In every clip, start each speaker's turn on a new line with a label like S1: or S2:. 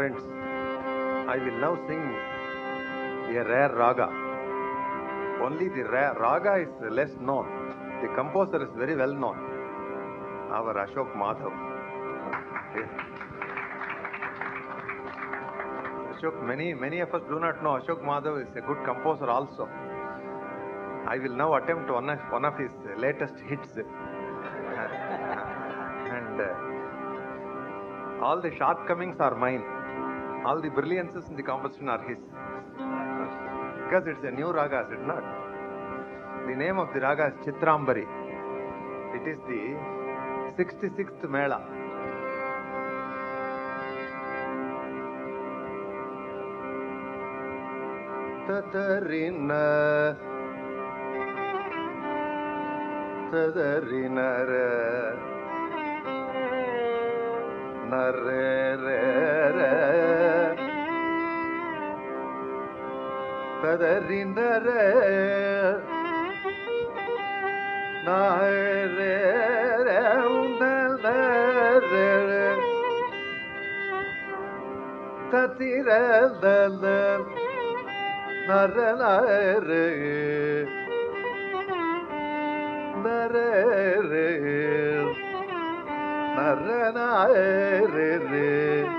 S1: friends, I will now sing a rare raga. Only the rare raga is less known. The composer is very well known. Our Ashok Madhav. Ashok, many many of us do not know Ashok Madhav is a good composer also. I will now attempt one of, one of his latest hits. and uh, all the shortcomings are mine All the brilliances in the composition are his. Because it's a new raga, is it not? The name of the raga is Chitrambari. It is the 66th Mela. ತದರಿನ ತದರಿನರ ನರ ತದರಿನರ ತತಿರದಲ ನರನರೆ ನರೆ ನರನರೆ ನರನಾರಿ ನರೆ ನರೆ ನರೆ ನರೆ ನರಿ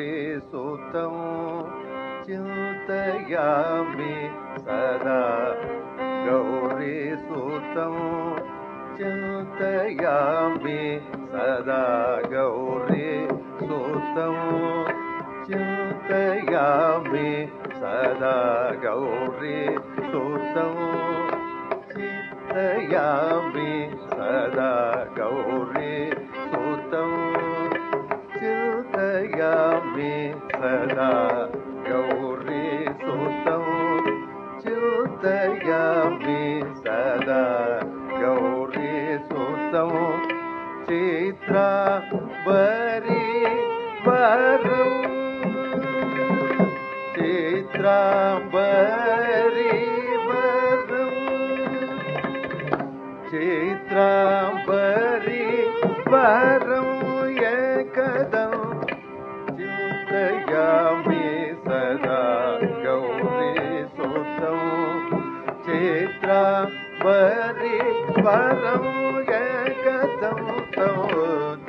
S1: गौरी सुतं चिन्तयामि सदा गौरी सुतं चिन्तयामि सदा गौरी सुतं चिन्तयामि सदा गौरी सुतं चिन्तयामि सदा गौरी ഗൗരി സദാ ഗൗരി സുതം ചിന്തയാമി സദാ ഗൗരി സുതം ചിത്ര വരി. വരും ചിത്ര വരി. വരും ചിത്ര വരി വരും. चिन्तयामि सदा गौरी सुतं चित्राम्बरी वरं एकदं तं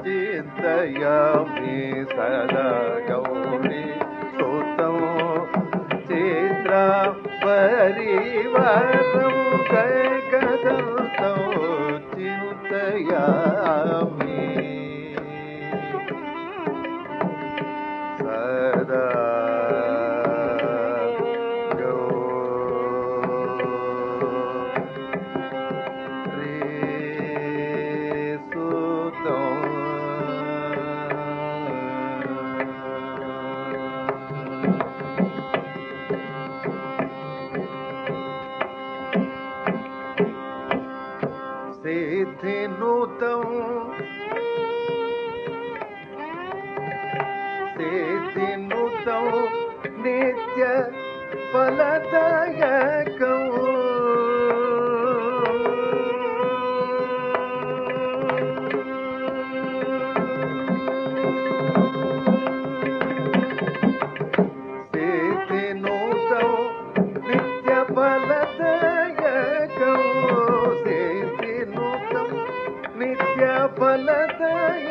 S1: चिन्तयामि सदा गौरी सुतं चित्रा परिवारं कैकदं ತಿನ್ನುತ್ತೋ ನಿತ್ಯ ಫಲದಾಯಕವು ಫಲದಯ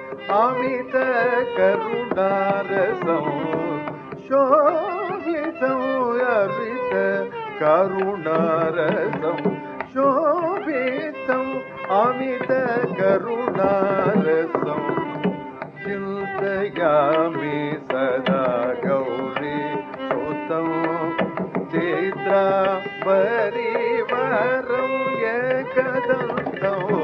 S1: अमित करुणारसं शोभितं अमित करुणारसं शोभितम् अमित करुणारसं चिन्तयामि सदा गौरी श्रोतं चेद्रा परिवारं एकदन्तौ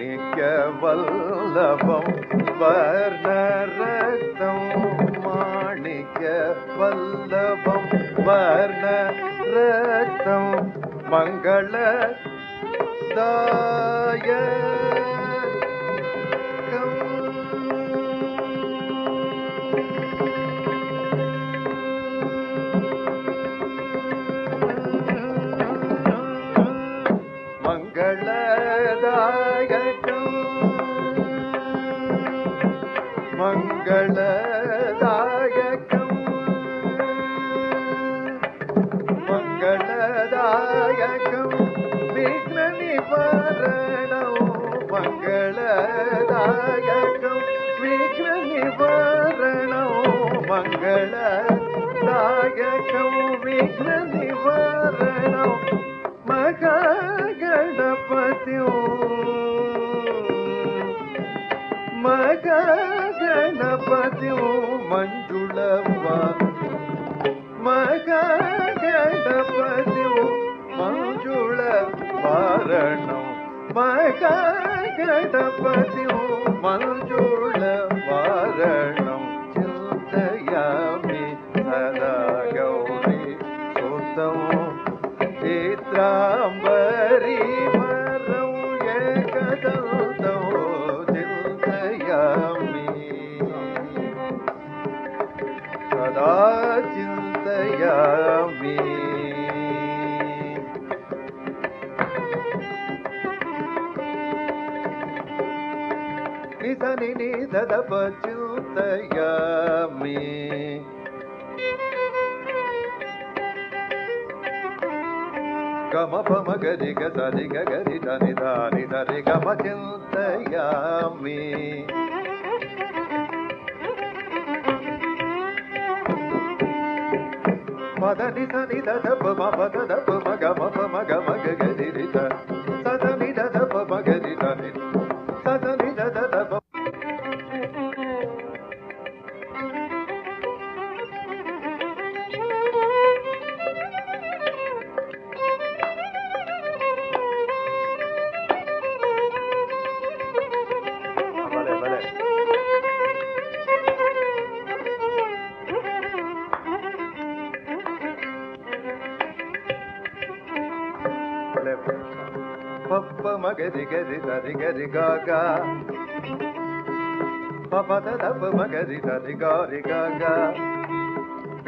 S1: அளிக்க வல்லபம் வர்ணரத்தம் மாணிக்க வல்லபம் வர்ணரத்தம் மங்கள தாய மங்கள தாயகம் விக்ன நிவாரணம் மகா கணபதியும் ಮಗಾ ಗಣಪತಿಯು ಮಂಜುಳವ್ವ ಮಗ ಗಣಪತಿಯು ಮಂಜುಳ ವಾರಣ ಮಗ ಗಣಪತಿಯು ಮಂಜುಳ ವಾರಣ నిధని నిధదప చింతయామి గమ పమ గరి గరి గరి దని దాని దరి గమ చింతయామి మదని సని దద పమ పద ద పమ పమ గమ గరి సదని దద పమ గరి పప్ప మగది గది తది గది గాగా పప దప మగది తది గారి గాగా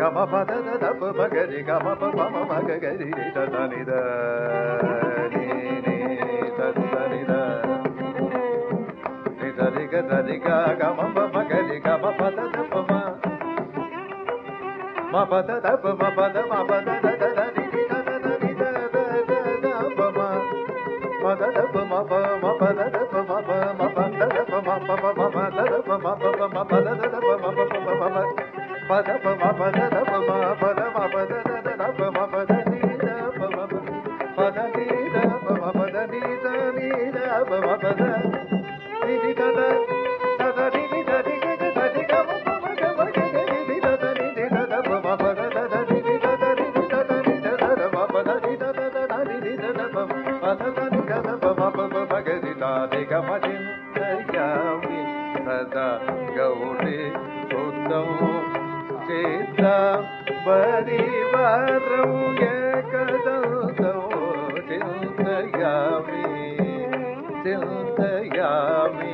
S1: గమ పద దప మగది గమ పమ మగ గది దని ద ని ని గమ పమ గమ పద దప మ మ పద దప మ పద మ పద పద పద పద పద चिन्तयामि सदा गौरे चिता परि बा कदा चिन्तयामि चिन्तयामि।